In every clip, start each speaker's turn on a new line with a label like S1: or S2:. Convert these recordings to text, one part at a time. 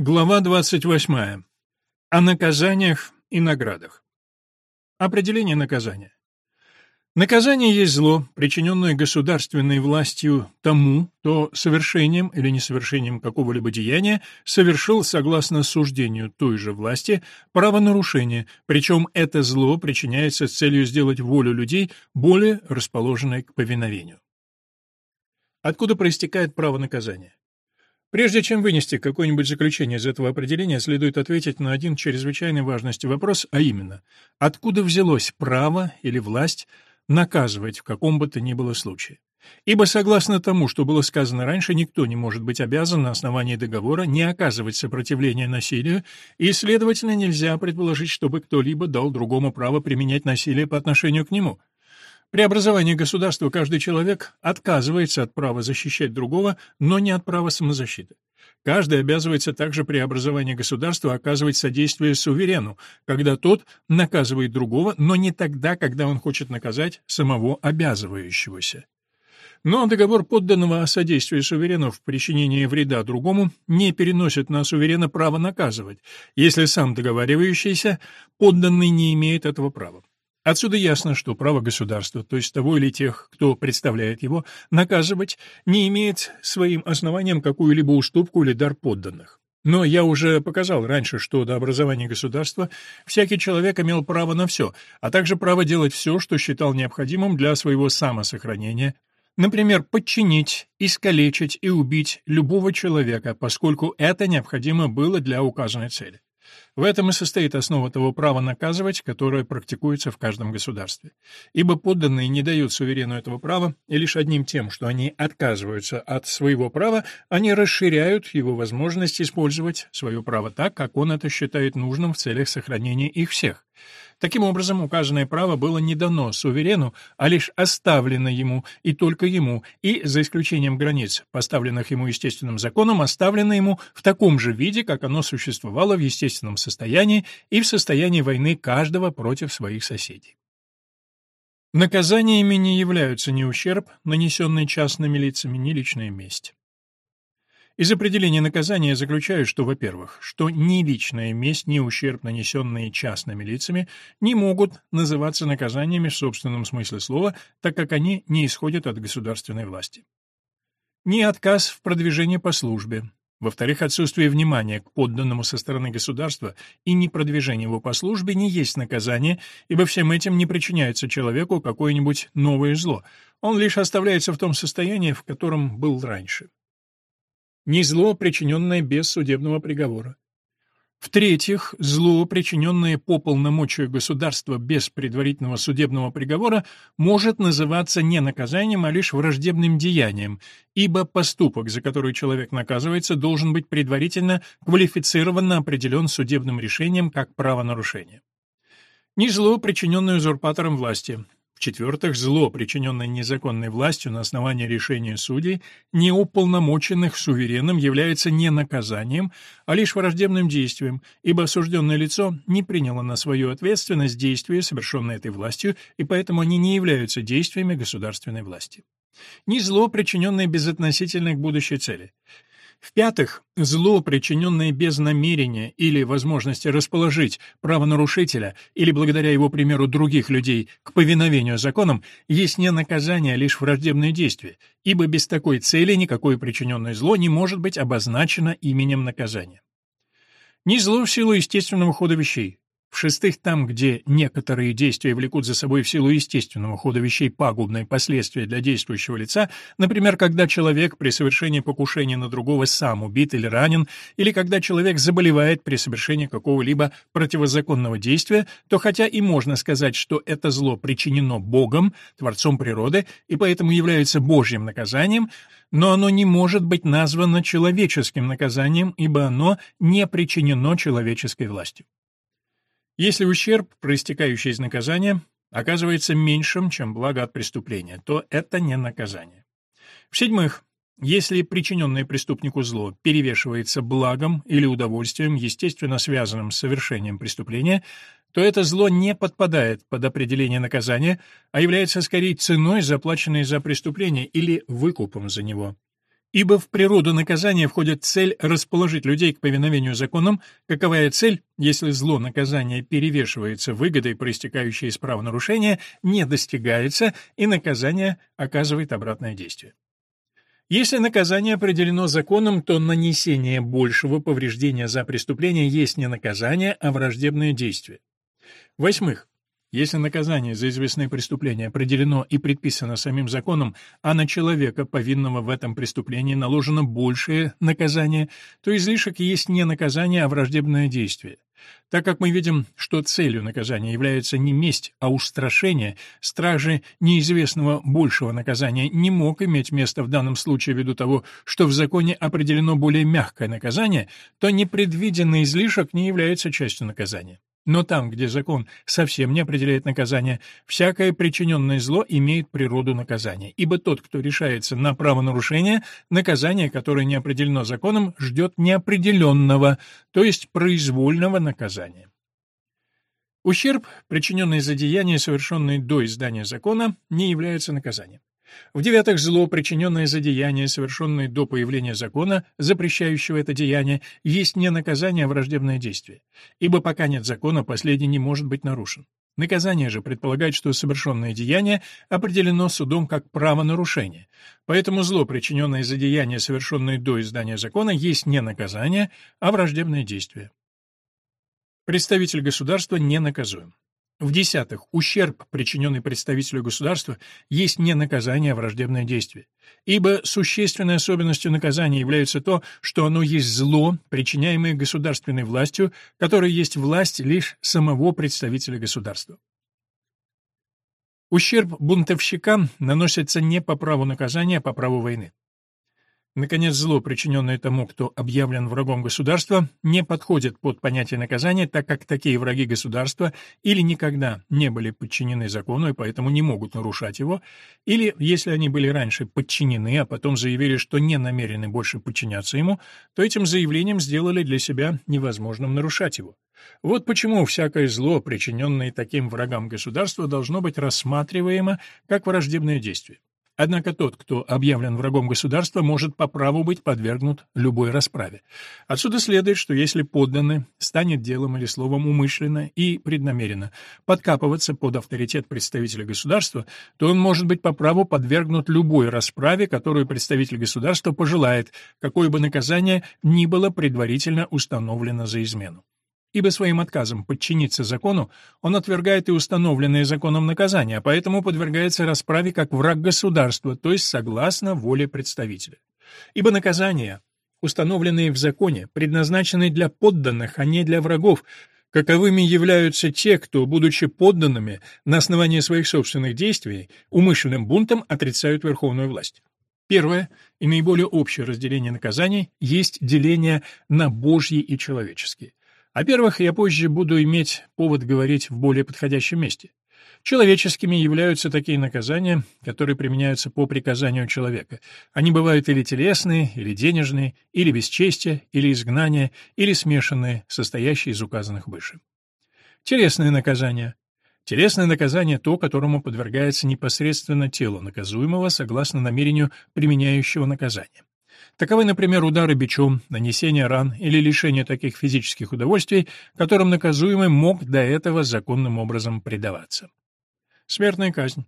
S1: Глава 28. О наказаниях и наградах. Определение наказания. Наказание есть зло, причиненное государственной властью тому, кто совершением или несовершением какого-либо деяния совершил, согласно суждению той же власти, правонарушение, причем это зло причиняется с целью сделать волю людей более расположенной к повиновению. Откуда проистекает право наказания? Прежде чем вынести какое-нибудь заключение из этого определения, следует ответить на один чрезвычайной важности вопрос, а именно, откуда взялось право или власть наказывать в каком бы то ни было случае. Ибо, согласно тому, что было сказано раньше, никто не может быть обязан на основании договора не оказывать сопротивления насилию, и, следовательно, нельзя предположить, чтобы кто-либо дал другому право применять насилие по отношению к нему. При образовании государства каждый человек отказывается от права защищать другого, но не от права самозащиты. Каждый обязывается также при образовании государства оказывать содействие суверену, когда тот наказывает другого, но не тогда, когда он хочет наказать самого обязывающегося. Но договор подданного о содействии суверену в причинении вреда другому не переносит на суверена право наказывать, если сам договаривающийся подданный не имеет этого права. Отсюда ясно, что право государства, то есть того или тех, кто представляет его, наказывать, не имеет своим основанием какую-либо уступку или дар подданных. Но я уже показал раньше, что до образования государства всякий человек имел право на все, а также право делать все, что считал необходимым для своего самосохранения, например, подчинить, искалечить и убить любого человека, поскольку это необходимо было для указанной цели. В этом и состоит основа того права наказывать, которое практикуется в каждом государстве. Ибо подданные не дают суверену этого права, и лишь одним тем, что они отказываются от своего права, они расширяют его возможность использовать свое право так, как он это считает нужным в целях сохранения их всех. Таким образом, указанное право было не дано суверену, а лишь оставлено ему и только ему, и, за исключением границ, поставленных ему естественным законом, оставлено ему в таком же виде, как оно существовало в естественном состоянии и в состоянии войны каждого против своих соседей. Наказаниями не являются ни ущерб, нанесенный частными лицами, ни личная месть. Из определения наказания заключаю, что, во-первых, что ни личная месть, ни ущерб, нанесенные частными лицами, не могут называться наказаниями в собственном смысле слова, так как они не исходят от государственной власти. Ни отказ в продвижении по службе, во-вторых, отсутствие внимания к подданному со стороны государства и непродвижение его по службе не есть наказание, ибо всем этим не причиняется человеку какое-нибудь новое зло. Он лишь оставляется в том состоянии, в котором был раньше ни зло, причиненное без судебного приговора. В-третьих, зло, причиненное по полномочию государства без предварительного судебного приговора, может называться не наказанием, а лишь враждебным деянием, ибо поступок, за который человек наказывается, должен быть предварительно квалифицированно определен судебным решением как правонарушение. Ни зло, причиненное узурпатором власти, в-четвертых, зло, причиненное незаконной властью на основании решения судей, неуполномоченных сувереном, является не наказанием, а лишь враждебным действием, ибо осужденное лицо не приняло на свою ответственность действия, совершенные этой властью, и поэтому они не являются действиями государственной власти. Ни зло, причиненное безотносительно к будущей цели. В-пятых, зло, причиненное без намерения или возможности расположить правонарушителя или благодаря его примеру других людей к повиновению законам, есть не наказание, а лишь враждебное действие, ибо без такой цели никакое причиненное зло не может быть обозначено именем наказания. Ни зло в силу естественного хода вещей, в-шестых, там, где некоторые действия влекут за собой в силу естественного хода вещей пагубные последствия для действующего лица, например, когда человек при совершении покушения на другого сам убит или ранен, или когда человек заболевает при совершении какого-либо противозаконного действия, то хотя и можно сказать, что это зло причинено Богом, Творцом природы, и поэтому является Божьим наказанием, но оно не может быть названо человеческим наказанием, ибо оно не причинено человеческой властью. Если ущерб, проистекающий из наказания, оказывается меньшим, чем благо от преступления, то это не наказание. В-седьмых, если причиненное преступнику зло перевешивается благом или удовольствием, естественно связанным с совершением преступления, то это зло не подпадает под определение наказания, а является скорее ценой, заплаченной за преступление, или выкупом за него. Ибо в природу наказания входит цель расположить людей к повиновению законам, каковая цель, если зло наказания перевешивается выгодой, проистекающей из правонарушения, не достигается, и наказание оказывает обратное действие. Если наказание определено законом, то нанесение большего повреждения за преступление есть не наказание, а враждебное действие. Восьмых. Если наказание за известное преступление определено и предписано самим законом, а на человека, повинного в этом преступлении, наложено большее наказание, то излишек есть не наказание, а враждебное действие. Так как мы видим, что целью наказания является не месть, а устрашение, стражи неизвестного большего наказания не мог иметь места в данном случае ввиду того, что в законе определено более мягкое наказание, то непредвиденный излишек не является частью наказания. Но там, где закон совсем не определяет наказание, всякое причиненное зло имеет природу наказания, ибо тот, кто решается на правонарушение, наказание, которое не определено законом, ждет неопределенного, то есть произвольного наказания. Ущерб, причиненный за деяние, совершенное до издания закона, не является наказанием. В-девятых, зло, причиненное за деяние, совершенное до появления закона, запрещающего это деяние, есть не наказание, а враждебное действие. Ибо пока нет закона, последний не может быть нарушен. Наказание же предполагает, что совершенное деяние определено судом как правонарушение. Поэтому зло, причиненное за деяние, совершенное до издания закона, есть не наказание, а враждебное действие. Представитель государства не наказуем. В-десятых, ущерб, причиненный представителю государства, есть не наказание, а враждебное действие. Ибо существенной особенностью наказания является то, что оно есть зло, причиняемое государственной властью, которая есть власть лишь самого представителя государства. Ущерб бунтовщикам наносится не по праву наказания, а по праву войны. Наконец, зло, причиненное тому, кто объявлен врагом государства, не подходит под понятие наказания, так как такие враги государства или никогда не были подчинены закону и поэтому не могут нарушать его, или, если они были раньше подчинены, а потом заявили, что не намерены больше подчиняться ему, то этим заявлением сделали для себя невозможным нарушать его. Вот почему всякое зло, причиненное таким врагам государства, должно быть рассматриваемо как враждебное действие. Однако тот, кто объявлен врагом государства, может по праву быть подвергнут любой расправе. Отсюда следует, что если подданный станет делом или словом умышленно и преднамеренно подкапываться под авторитет представителя государства, то он может быть по праву подвергнут любой расправе, которую представитель государства пожелает, какое бы наказание ни было предварительно установлено за измену ибо своим отказом подчиниться закону он отвергает и установленное законом наказание, а поэтому подвергается расправе как враг государства, то есть согласно воле представителя. Ибо наказания, установленные в законе, предназначены для подданных, а не для врагов, каковыми являются те, кто, будучи подданными, на основании своих собственных действий, умышленным бунтом отрицают верховную власть. Первое и наиболее общее разделение наказаний есть деление на божьи и человеческие. О первых я позже буду иметь повод говорить в более подходящем месте. Человеческими являются такие наказания, которые применяются по приказанию человека. Они бывают или телесные, или денежные, или бесчестие, или изгнание, или смешанные, состоящие из указанных выше. Телесные наказания. Телесное наказание – то, которому подвергается непосредственно тело наказуемого согласно намерению применяющего наказание. Таковы, например, удары бичом, нанесение ран или лишение таких физических удовольствий, которым наказуемый мог до этого законным образом предаваться. Смертная казнь.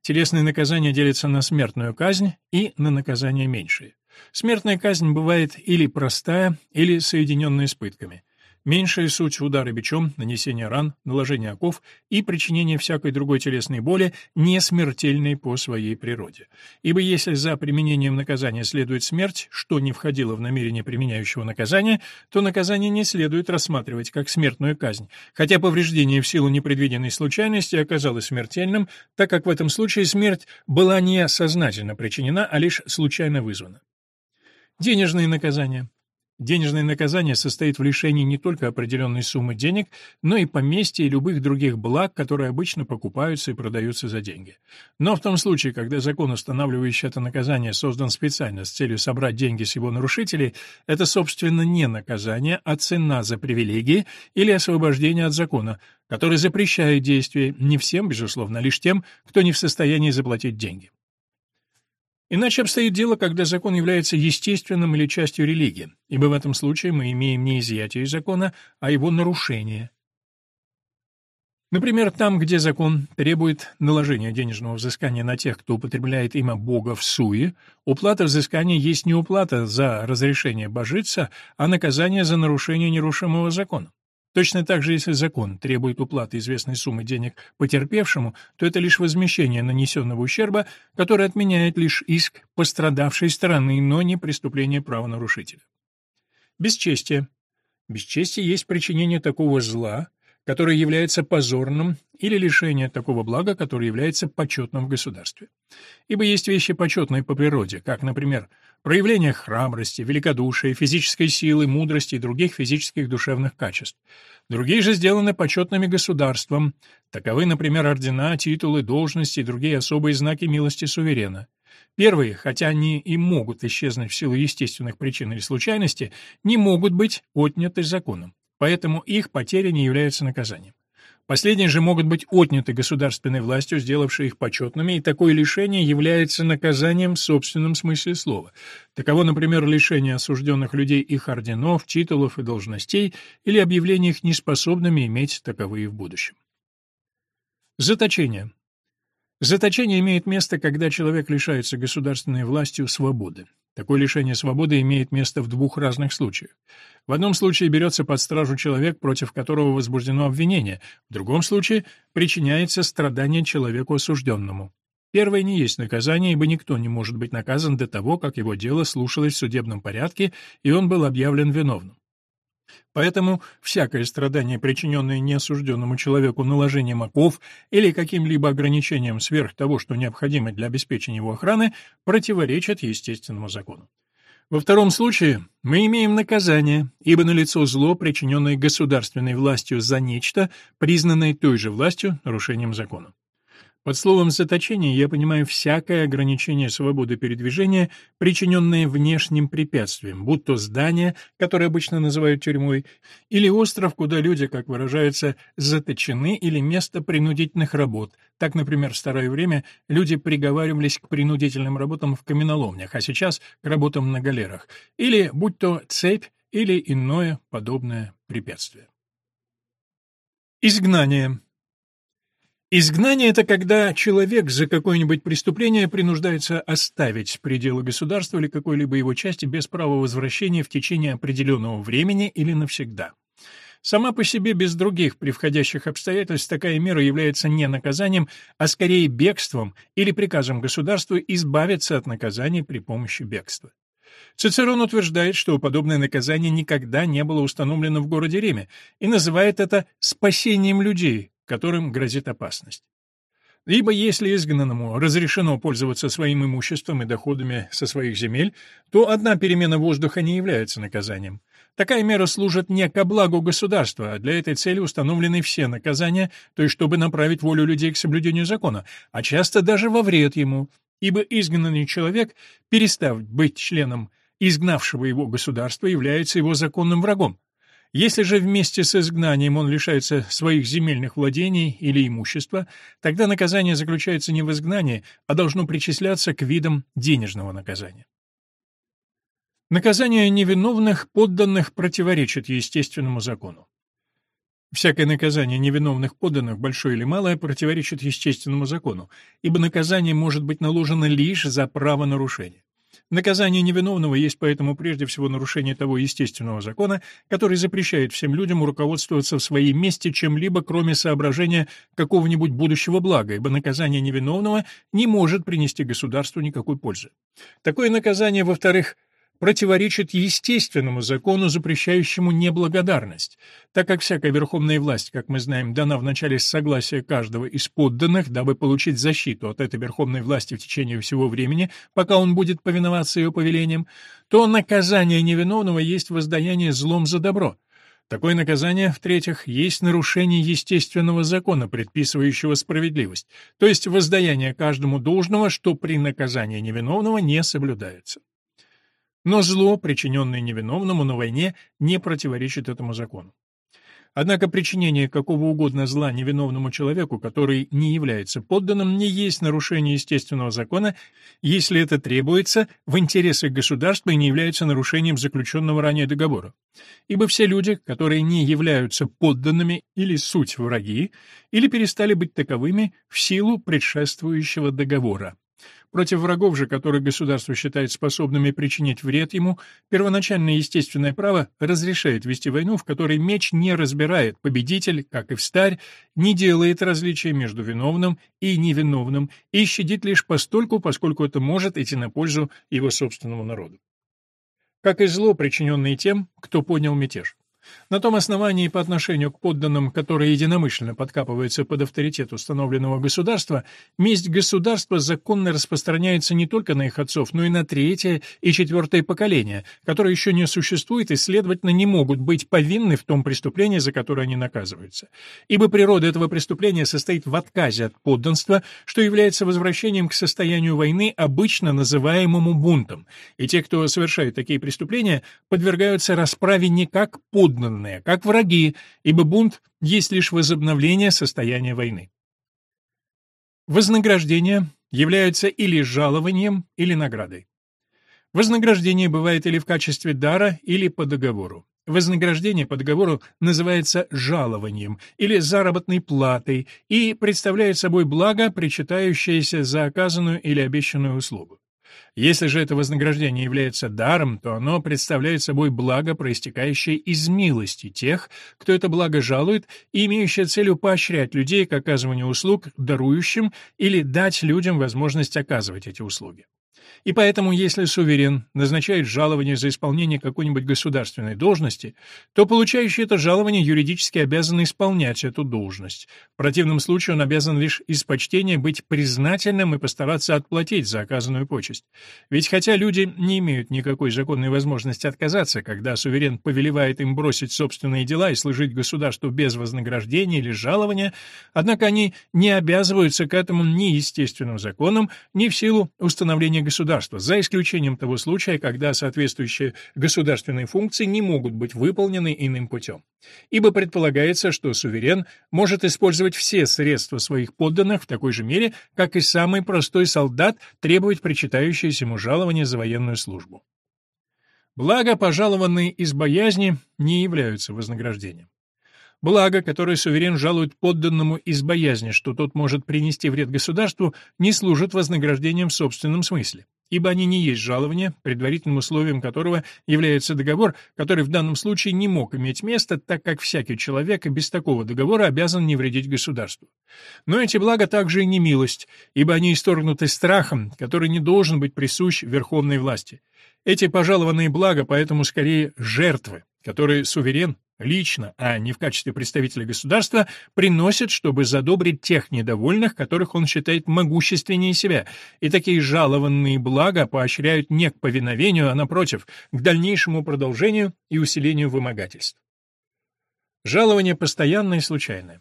S1: Телесные наказания делятся на смертную казнь и на наказания меньшие. Смертная казнь бывает или простая, или соединенная с пытками. Меньшая суть удары бичом, нанесение ран, наложение оков и причинение всякой другой телесной боли не смертельной по своей природе. Ибо если за применением наказания следует смерть, что не входило в намерение применяющего наказания, то наказание не следует рассматривать как смертную казнь, хотя повреждение в силу непредвиденной случайности оказалось смертельным, так как в этом случае смерть была не сознательно причинена, а лишь случайно вызвана. Денежные наказания. Денежное наказание состоит в лишении не только определенной суммы денег, но и поместья и любых других благ, которые обычно покупаются и продаются за деньги. Но в том случае, когда закон, устанавливающий это наказание, создан специально с целью собрать деньги с его нарушителей, это, собственно, не наказание, а цена за привилегии или освобождение от закона, который запрещает действие не всем, безусловно, а лишь тем, кто не в состоянии заплатить деньги. Иначе обстоит дело, когда закон является естественным или частью религии, ибо в этом случае мы имеем не изъятие закона, а его нарушение. Например, там, где закон требует наложения денежного взыскания на тех, кто употребляет имя Бога в суе, уплата взыскания есть не уплата за разрешение божиться, а наказание за нарушение нерушимого закона. Точно так же, если закон требует уплаты известной суммы денег потерпевшему, то это лишь возмещение нанесенного ущерба, который отменяет лишь иск пострадавшей стороны, но не преступление правонарушителя. Бесчестие. Бесчестие есть причинение такого зла, которое является позорным, или лишение такого блага, которое является почетным в государстве. Ибо есть вещи почетные по природе, как, например, проявление храбрости, великодушия, физической силы, мудрости и других физических душевных качеств. Другие же сделаны почетными государством. Таковы, например, ордена, титулы, должности и другие особые знаки милости суверена. Первые, хотя они и могут исчезнуть в силу естественных причин или случайности, не могут быть отняты законом поэтому их потеря не является наказанием. Последние же могут быть отняты государственной властью, сделавшей их почетными, и такое лишение является наказанием в собственном смысле слова. Таково, например, лишение осужденных людей их орденов, титулов и должностей или объявление их неспособными иметь таковые в будущем. Заточение. Заточение имеет место, когда человек лишается государственной властью свободы. Такое лишение свободы имеет место в двух разных случаях. В одном случае берется под стражу человек, против которого возбуждено обвинение, в другом случае причиняется страдание человеку осужденному. Первое не есть наказание, ибо никто не может быть наказан до того, как его дело слушалось в судебном порядке, и он был объявлен виновным. Поэтому всякое страдание, причиненное неосужденному человеку наложением оков или каким-либо ограничением сверх того, что необходимо для обеспечения его охраны, противоречит естественному закону. Во втором случае мы имеем наказание, ибо налицо зло, причиненное государственной властью за нечто, признанное той же властью нарушением закона. Под словом «заточение» я понимаю всякое ограничение свободы передвижения, причиненное внешним препятствием, будь то здание, которое обычно называют тюрьмой, или остров, куда люди, как выражаются, заточены, или место принудительных работ. Так, например, в старое время люди приговаривались к принудительным работам в каменоломнях, а сейчас — к работам на галерах. Или, будь то цепь, или иное подобное препятствие. Изгнание. Изгнание — это когда человек за какое-нибудь преступление принуждается оставить пределы государства или какой-либо его части без права возвращения в течение определенного времени или навсегда. Сама по себе без других превходящих обстоятельств такая мера является не наказанием, а скорее бегством или приказом государству избавиться от наказания при помощи бегства. Цицерон утверждает, что подобное наказание никогда не было установлено в городе Риме и называет это «спасением людей», которым грозит опасность. Либо если изгнанному разрешено пользоваться своим имуществом и доходами со своих земель, то одна перемена воздуха не является наказанием. Такая мера служит не ко благу государства, а для этой цели установлены все наказания, то есть чтобы направить волю людей к соблюдению закона, а часто даже во вред ему, ибо изгнанный человек, перестав быть членом изгнавшего его государства, является его законным врагом. Если же вместе с изгнанием он лишается своих земельных владений или имущества, тогда наказание заключается не в изгнании, а должно причисляться к видам денежного наказания. Наказание невиновных подданных противоречит естественному закону. Всякое наказание невиновных подданных, большое или малое, противоречит естественному закону, ибо наказание может быть наложено лишь за правонарушение. Наказание невиновного есть поэтому прежде всего нарушение того естественного закона, который запрещает всем людям руководствоваться в своей месте чем-либо, кроме соображения какого-нибудь будущего блага, ибо наказание невиновного не может принести государству никакой пользы. Такое наказание, во-вторых, противоречит естественному закону, запрещающему неблагодарность, так как всякая верховная власть, как мы знаем, дана в начале с согласия каждого из подданных, дабы получить защиту от этой верховной власти в течение всего времени, пока он будет повиноваться ее повелениям, то наказание невиновного есть воздаяние злом за добро. Такое наказание, в-третьих, есть нарушение естественного закона, предписывающего справедливость, то есть воздаяние каждому должного, что при наказании невиновного не соблюдается. Но зло, причиненное невиновному на войне, не противоречит этому закону. Однако причинение какого угодно зла невиновному человеку, который не является подданным, не есть нарушение естественного закона, если это требуется в интересах государства и не является нарушением заключенного ранее договора. Ибо все люди, которые не являются подданными или суть враги, или перестали быть таковыми в силу предшествующего договора. Против врагов же, которых государство считает способными причинить вред ему, первоначальное естественное право разрешает вести войну, в которой меч не разбирает, победитель, как и в старь, не делает различия между виновным и невиновным и щадит лишь постольку, поскольку это может идти на пользу его собственному народу. Как и зло, причиненное тем, кто поднял мятеж. На том основании по отношению к подданным, которые единомышленно подкапываются под авторитет установленного государства, месть государства законно распространяется не только на их отцов, но и на третье и четвертое поколение, которые еще не существуют и, следовательно, не могут быть повинны в том преступлении, за которое они наказываются. Ибо природа этого преступления состоит в отказе от подданства, что является возвращением к состоянию войны, обычно называемому бунтом, и те, кто совершают такие преступления, подвергаются расправе не как подданные, подданные, как враги, ибо бунт есть лишь возобновление состояния войны. Вознаграждение является или жалованием, или наградой. Вознаграждение бывает или в качестве дара, или по договору. Вознаграждение по договору называется жалованием или заработной платой и представляет собой благо, причитающееся за оказанную или обещанную услугу. Если же это вознаграждение является даром, то оно представляет собой благо, проистекающее из милости тех, кто это благо жалует, и имеющее целью поощрять людей к оказыванию услуг дарующим или дать людям возможность оказывать эти услуги. И поэтому, если суверен назначает жалование за исполнение какой-нибудь государственной должности, то получающий это жалование юридически обязан исполнять эту должность. В противном случае он обязан лишь из почтения быть признательным и постараться отплатить за оказанную почесть. Ведь хотя люди не имеют никакой законной возможности отказаться, когда суверен повелевает им бросить собственные дела и служить государству без вознаграждения или жалования, однако они не обязываются к этому ни естественным законом, ни в силу установления государства государства, за исключением того случая, когда соответствующие государственные функции не могут быть выполнены иным путем. Ибо предполагается, что суверен может использовать все средства своих подданных в такой же мере, как и самый простой солдат требовать причитающееся ему жалование за военную службу. Благо, пожалованные из боязни, не являются вознаграждением. Благо, которое суверен жалует подданному из боязни, что тот может принести вред государству, не служит вознаграждением в собственном смысле ибо они не есть жалование, предварительным условием которого является договор, который в данном случае не мог иметь места, так как всякий человек без такого договора обязан не вредить государству. Но эти блага также и не милость, ибо они исторгнуты страхом, который не должен быть присущ верховной власти. Эти пожалованные блага поэтому скорее жертвы, которые суверен лично, а не в качестве представителя государства, приносит, чтобы задобрить тех недовольных, которых он считает могущественнее себя, и такие жалованные блага поощряют не к повиновению, а, напротив, к дальнейшему продолжению и усилению вымогательств. Жалование постоянное и случайное.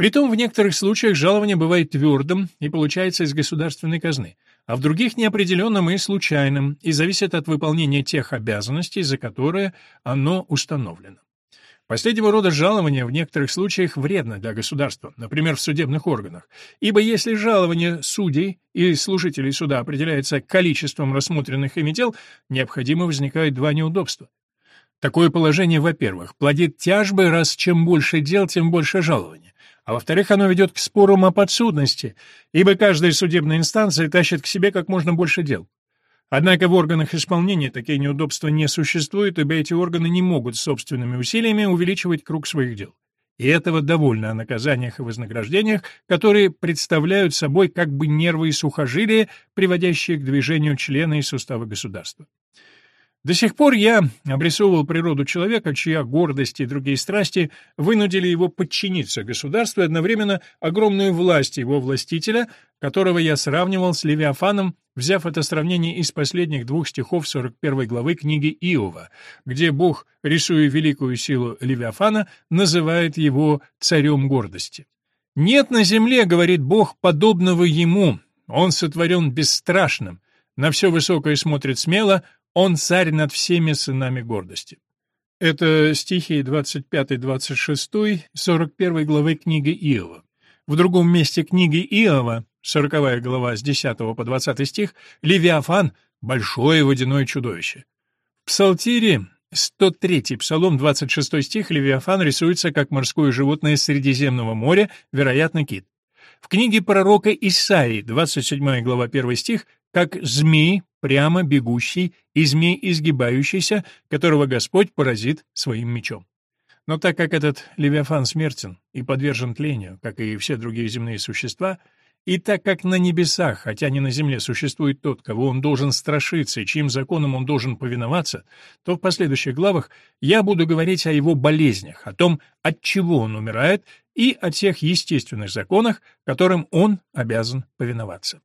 S1: Притом в некоторых случаях жалование бывает твердым и получается из государственной казны, а в других неопределенным и случайным и зависит от выполнения тех обязанностей, за которые оно установлено. Последнего рода жалование в некоторых случаях вредно для государства, например, в судебных органах, ибо если жалование судей и служителей суда определяется количеством рассмотренных ими дел, необходимо возникают два неудобства. Такое положение, во-первых, плодит тяжбы, раз чем больше дел, тем больше жалования, а во-вторых, оно ведет к спорам о подсудности, ибо каждая судебная инстанция тащит к себе как можно больше дел. Однако в органах исполнения такие неудобства не существуют, ибо эти органы не могут собственными усилиями увеличивать круг своих дел. И этого довольно о наказаниях и вознаграждениях, которые представляют собой как бы нервы и сухожилия, приводящие к движению члена и сустава государства. До сих пор я обрисовывал природу человека, чья гордость и другие страсти вынудили его подчиниться государству и одновременно огромную власть его властителя, которого я сравнивал с Левиафаном, взяв это сравнение из последних двух стихов 41 главы книги Иова, где Бог, рисуя великую силу Левиафана, называет его царем гордости. «Нет на земле, — говорит Бог, — подобного ему, он сотворен бесстрашным, на все высокое смотрит смело, он царь над всеми сынами гордости. Это стихи 25-26, 41 главы книги Иова. В другом месте книги Иова, 40 глава с 10 по 20 стих, Левиафан — большое водяное чудовище. В Псалтире 103 Псалом, 26 стих, Левиафан рисуется как морское животное Средиземного моря, вероятно, кит. В книге пророка Исаии, 27 глава 1 стих, как змей, прямо бегущий, и змей изгибающийся, которого Господь поразит своим мечом. Но так как этот Левиафан смертен и подвержен тлению, как и все другие земные существа, и так как на небесах, хотя не на земле, существует тот, кого он должен страшиться и чьим законам он должен повиноваться, то в последующих главах я буду говорить о его болезнях, о том, от чего он умирает, и о тех естественных законах, которым он обязан повиноваться.